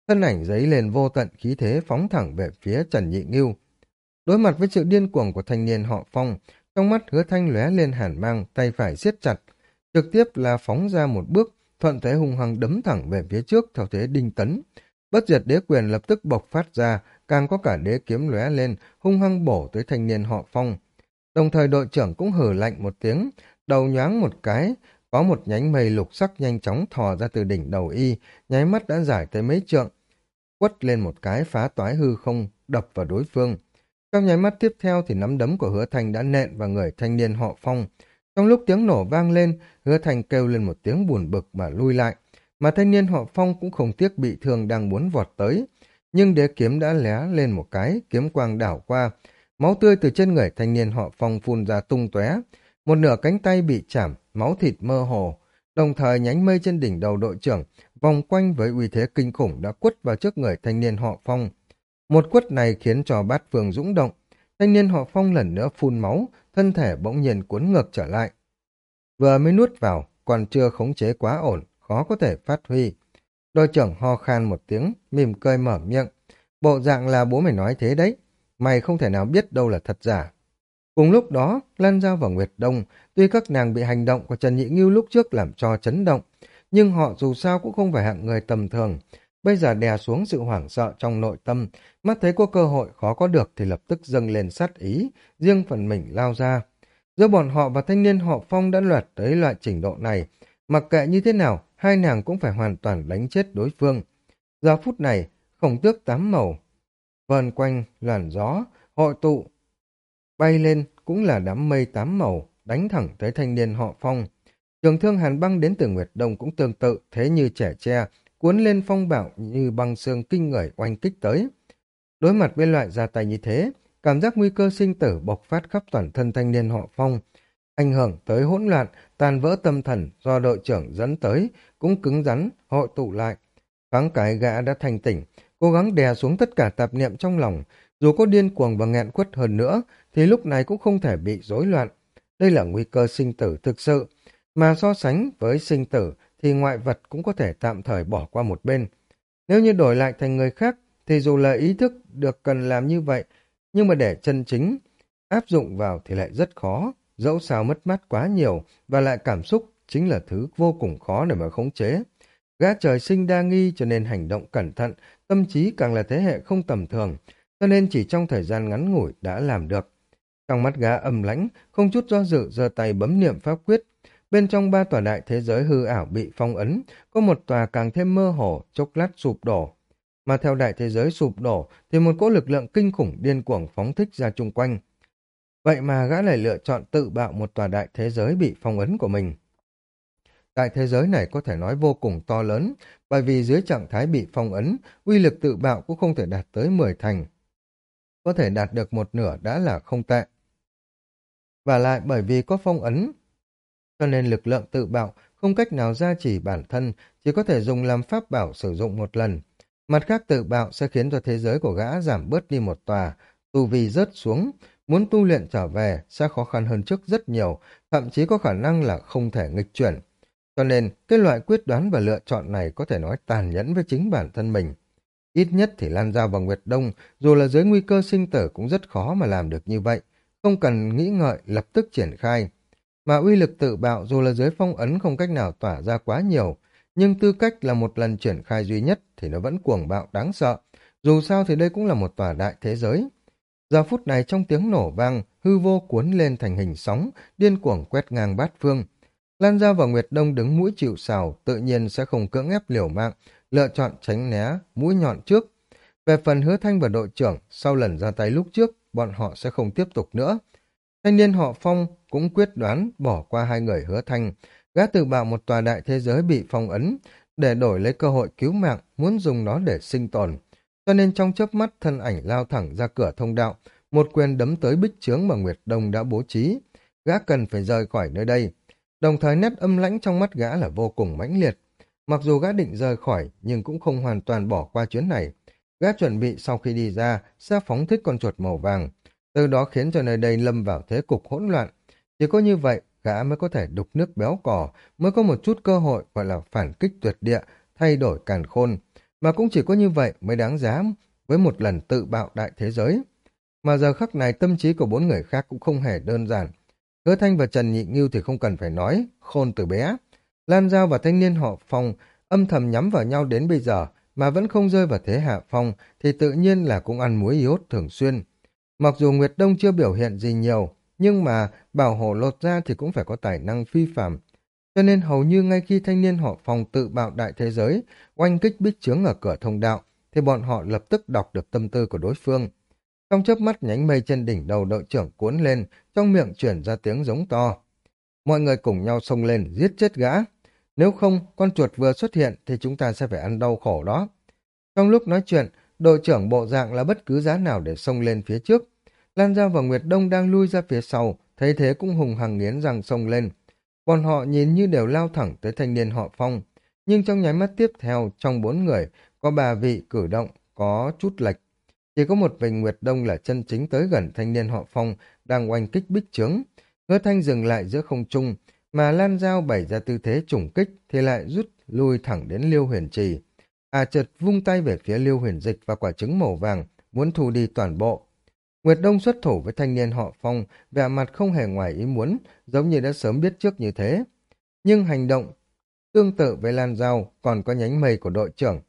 Thân ảnh giấy lên vô tận khí thế phóng thẳng về phía Trần Nhị Ngưu. Đối mặt với sự điên cuồng của thanh niên họ phong, trong mắt hứa thanh lóe lên hàn mang, tay phải siết chặt, trực tiếp là phóng ra một bước, thuận thế hung hăng đấm thẳng về phía trước theo thế đinh tấn. Bất diệt đế quyền lập tức bộc phát ra, càng có cả đế kiếm lóe lên, hung hăng bổ tới thanh niên họ phong. Đồng thời đội trưởng cũng hử lạnh một tiếng, đầu nhoáng một cái, có một nhánh mây lục sắc nhanh chóng thò ra từ đỉnh đầu y, nháy mắt đã giải tới mấy trượng, quất lên một cái phá toái hư không, đập vào đối phương. Trong nháy mắt tiếp theo thì nắm đấm của hứa thành đã nện vào người thanh niên họ phong. Trong lúc tiếng nổ vang lên, hứa thành kêu lên một tiếng buồn bực mà lui lại. Mà thanh niên họ phong cũng không tiếc bị thương đang muốn vọt tới. Nhưng đế kiếm đã lé lên một cái, kiếm quang đảo qua. Máu tươi từ trên người thanh niên họ phong phun ra tung tóe Một nửa cánh tay bị chảm, máu thịt mơ hồ. Đồng thời nhánh mây trên đỉnh đầu đội trưởng, vòng quanh với uy thế kinh khủng đã quất vào trước người thanh niên họ phong. Một quất này khiến cho bát phường dũng động. Thanh niên họ phong lần nữa phun máu, thân thể bỗng nhiên cuốn ngược trở lại. Vừa mới nuốt vào, còn chưa khống chế quá ổn, khó có thể phát huy. Đội trưởng ho khan một tiếng, mỉm cười mở miệng. Bộ dạng là bố mày nói thế đấy, mày không thể nào biết đâu là thật giả. Cùng lúc đó, Lan Giao và Nguyệt Đông, tuy các nàng bị hành động của Trần Nhị Ngưu lúc trước làm cho chấn động, nhưng họ dù sao cũng không phải hạng người tầm thường. Bây giờ đè xuống sự hoảng sợ trong nội tâm, mắt thấy có cơ hội khó có được thì lập tức dâng lên sát ý, riêng phần mình lao ra. Giữa bọn họ và thanh niên họ Phong đã loạt tới loại trình độ này, mặc kệ như thế nào, hai nàng cũng phải hoàn toàn đánh chết đối phương. Giờ phút này, khổng tước tám màu, vờn quanh làn gió, hội tụ, bay lên cũng là đám mây tám màu, đánh thẳng tới thanh niên họ Phong. Trường thương hàn băng đến từ Nguyệt Đông cũng tương tự, thế như trẻ tre, cuốn lên phong bạo như băng xương kinh người oanh kích tới. Đối mặt với loại ra tay như thế, cảm giác nguy cơ sinh tử bộc phát khắp toàn thân thanh niên họ Phong, ảnh hưởng tới hỗn loạn, tàn vỡ tâm thần do đội trưởng dẫn tới, cũng cứng rắn, hội tụ lại. Thoáng cái gã đã thành tỉnh, cố gắng đè xuống tất cả tạp niệm trong lòng, dù có điên cuồng và nghẹn quất hơn nữa, thì lúc này cũng không thể bị rối loạn. Đây là nguy cơ sinh tử thực sự, mà so sánh với sinh tử thì ngoại vật cũng có thể tạm thời bỏ qua một bên. Nếu như đổi lại thành người khác, thì dù là ý thức được cần làm như vậy, nhưng mà để chân chính áp dụng vào thì lại rất khó, dẫu sao mất mát quá nhiều và lại cảm xúc chính là thứ vô cùng khó để mà khống chế. Gã trời sinh đa nghi cho nên hành động cẩn thận, tâm trí càng là thế hệ không tầm thường, cho nên chỉ trong thời gian ngắn ngủi đã làm được. Trong mắt gã âm lãnh, không chút do dự giơ tay bấm niệm pháp quyết. Bên trong ba tòa đại thế giới hư ảo bị phong ấn, có một tòa càng thêm mơ hồ, chốc lát sụp đổ. Mà theo đại thế giới sụp đổ, thì một cỗ lực lượng kinh khủng điên cuồng phóng thích ra chung quanh. Vậy mà gã lại lựa chọn tự bạo một tòa đại thế giới bị phong ấn của mình. Đại thế giới này có thể nói vô cùng to lớn, bởi vì dưới trạng thái bị phong ấn, uy lực tự bạo cũng không thể đạt tới 10 thành. Có thể đạt được một nửa đã là không tệ. Và lại bởi vì có phong ấn, cho nên lực lượng tự bạo không cách nào gia trì bản thân, chỉ có thể dùng làm pháp bảo sử dụng một lần. Mặt khác tự bạo sẽ khiến cho thế giới của gã giảm bớt đi một tòa, tu vi rớt xuống, muốn tu luyện trở về sẽ khó khăn hơn trước rất nhiều, thậm chí có khả năng là không thể nghịch chuyển. Cho nên, cái loại quyết đoán và lựa chọn này có thể nói tàn nhẫn với chính bản thân mình. Ít nhất thì Lan Giao và Nguyệt Đông, dù là dưới nguy cơ sinh tử cũng rất khó mà làm được như vậy. Không cần nghĩ ngợi, lập tức triển khai. Mà uy lực tự bạo dù là dưới phong ấn không cách nào tỏa ra quá nhiều, nhưng tư cách là một lần triển khai duy nhất thì nó vẫn cuồng bạo đáng sợ. Dù sao thì đây cũng là một tòa đại thế giới. Giờ phút này trong tiếng nổ vang, hư vô cuốn lên thành hình sóng, điên cuồng quét ngang bát phương. Lan ra và Nguyệt Đông đứng mũi chịu sào, tự nhiên sẽ không cưỡng ép liều mạng, lựa chọn tránh né, mũi nhọn trước. Về phần hứa thanh và đội trưởng, sau lần ra tay lúc trước, bọn họ sẽ không tiếp tục nữa. Thanh niên họ Phong cũng quyết đoán bỏ qua hai người hứa thanh, gã tự bảo một tòa đại thế giới bị phong ấn, để đổi lấy cơ hội cứu mạng, muốn dùng nó để sinh tồn. Cho nên trong chớp mắt thân ảnh lao thẳng ra cửa thông đạo, một quyền đấm tới bích trướng mà Nguyệt Đông đã bố trí. Gã cần phải rời khỏi nơi đây. Đồng thời nét âm lãnh trong mắt gã là vô cùng mãnh liệt. Mặc dù gã định rời khỏi, nhưng cũng không hoàn toàn bỏ qua chuyến này. Gã chuẩn bị sau khi đi ra, sẽ phóng thích con chuột màu vàng. Từ đó khiến cho nơi đây lâm vào thế cục hỗn loạn. Chỉ có như vậy, gã mới có thể đục nước béo cỏ, mới có một chút cơ hội gọi là phản kích tuyệt địa, thay đổi càn khôn. Mà cũng chỉ có như vậy mới đáng giá với một lần tự bạo đại thế giới. Mà giờ khắc này tâm trí của bốn người khác cũng không hề đơn giản. Hứa Thanh và Trần Nhị Ngưu thì không cần phải nói, khôn từ bé. Lan Giao và thanh niên họ phòng âm thầm nhắm vào nhau đến bây giờ mà vẫn không rơi vào thế hạ phong thì tự nhiên là cũng ăn muối iốt thường xuyên. Mặc dù Nguyệt Đông chưa biểu hiện gì nhiều, nhưng mà bảo hộ lột ra thì cũng phải có tài năng phi phạm. Cho nên hầu như ngay khi thanh niên họ phòng tự bạo đại thế giới, oanh kích bích chướng ở cửa thông đạo, thì bọn họ lập tức đọc được tâm tư của đối phương. Trong chớp mắt nhánh mây trên đỉnh đầu đội trưởng cuốn lên, trong miệng chuyển ra tiếng giống to. Mọi người cùng nhau xông lên, giết chết gã. Nếu không, con chuột vừa xuất hiện thì chúng ta sẽ phải ăn đau khổ đó. Trong lúc nói chuyện, đội trưởng bộ dạng là bất cứ giá nào để xông lên phía trước. Lan Giao và Nguyệt Đông đang lui ra phía sau, thấy thế cũng hùng hằng nghiến răng xông lên. Bọn họ nhìn như đều lao thẳng tới thanh niên họ Phong. Nhưng trong nháy mắt tiếp theo, trong bốn người, có bà vị cử động, có chút lệch. Chỉ có một vịnh Nguyệt Đông là chân chính tới gần thanh niên họ Phong, đang oanh kích bích trướng. Hứa thanh dừng lại giữa không trung, mà Lan Giao bày ra tư thế trùng kích thì lại rút lui thẳng đến Liêu Huyền Trì. À chợt vung tay về phía Liêu Huyền Dịch và quả trứng màu vàng, muốn thu đi toàn bộ. Nguyệt Đông xuất thủ với thanh niên họ Phong, vẻ mặt không hề ngoài ý muốn, giống như đã sớm biết trước như thế. Nhưng hành động tương tự với Lan Giao còn có nhánh mây của đội trưởng.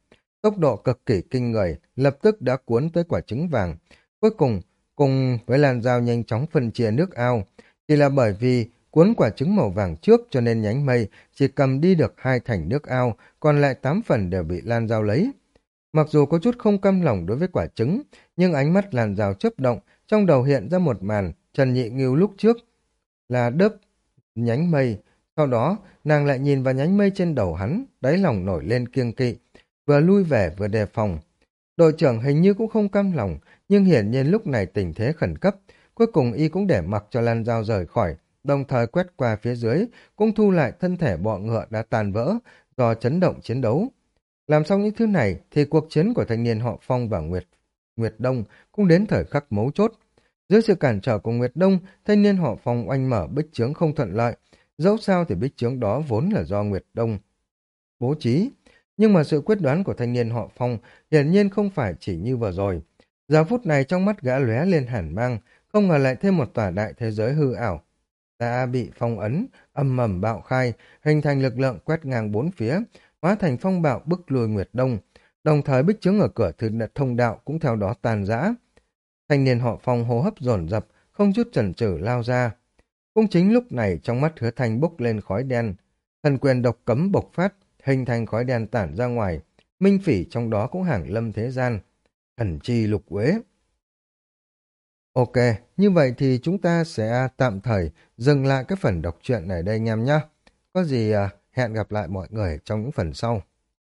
Tốc độ cực kỳ kinh người, lập tức đã cuốn tới quả trứng vàng. Cuối cùng, cùng với Lan Giao nhanh chóng phân chia nước ao, chỉ là bởi vì cuốn quả trứng màu vàng trước cho nên nhánh mây chỉ cầm đi được hai thành nước ao, còn lại tám phần đều bị Lan Giao lấy. Mặc dù có chút không căm lòng đối với quả trứng, nhưng ánh mắt Lan Giao chớp động, trong đầu hiện ra một màn Trần Nhị Ngưu lúc trước là đớp nhánh mây, sau đó nàng lại nhìn vào nhánh mây trên đầu hắn, đáy lòng nổi lên kiêng kỵ, vừa lui về vừa đề phòng. Đội trưởng hình như cũng không căm lòng, nhưng hiển nhiên lúc này tình thế khẩn cấp, cuối cùng y cũng để mặc cho Lan Giao rời khỏi, đồng thời quét qua phía dưới, cũng thu lại thân thể bọ ngựa đã tàn vỡ do chấn động chiến đấu. Làm xong những thứ này thì cuộc chiến của thanh niên họ Phong và Nguyệt Nguyệt Đông cũng đến thời khắc mấu chốt. Dưới sự cản trở của Nguyệt Đông, thanh niên họ Phong oanh mở bích chướng không thuận lợi. Dẫu sao thì bích chướng đó vốn là do Nguyệt Đông bố trí. Nhưng mà sự quyết đoán của thanh niên họ Phong hiển nhiên không phải chỉ như vừa rồi. Giờ phút này trong mắt gã lóe lên hẳn mang, không ngờ lại thêm một tòa đại thế giới hư ảo. Đã bị phong ấn, âm mầm bạo khai, hình thành lực lượng quét ngang bốn phía, hóa thành phong bạo bức lùi Nguyệt Đông, đồng thời bích chứng ở cửa thư thông đạo cũng theo đó tàn rã. Thanh niên họ phong hô hấp dồn dập, không chút chần chừ lao ra. Cũng chính lúc này trong mắt hứa thanh bốc lên khói đen, thần quyền độc cấm bộc phát, hình thành khói đen tản ra ngoài, minh phỉ trong đó cũng hàng lâm thế gian. Thần chi lục quế. Ok, như vậy thì chúng ta sẽ tạm thời dừng lại cái phần đọc truyện này đây anh em nhé. Có gì à, hẹn gặp lại mọi người trong những phần sau.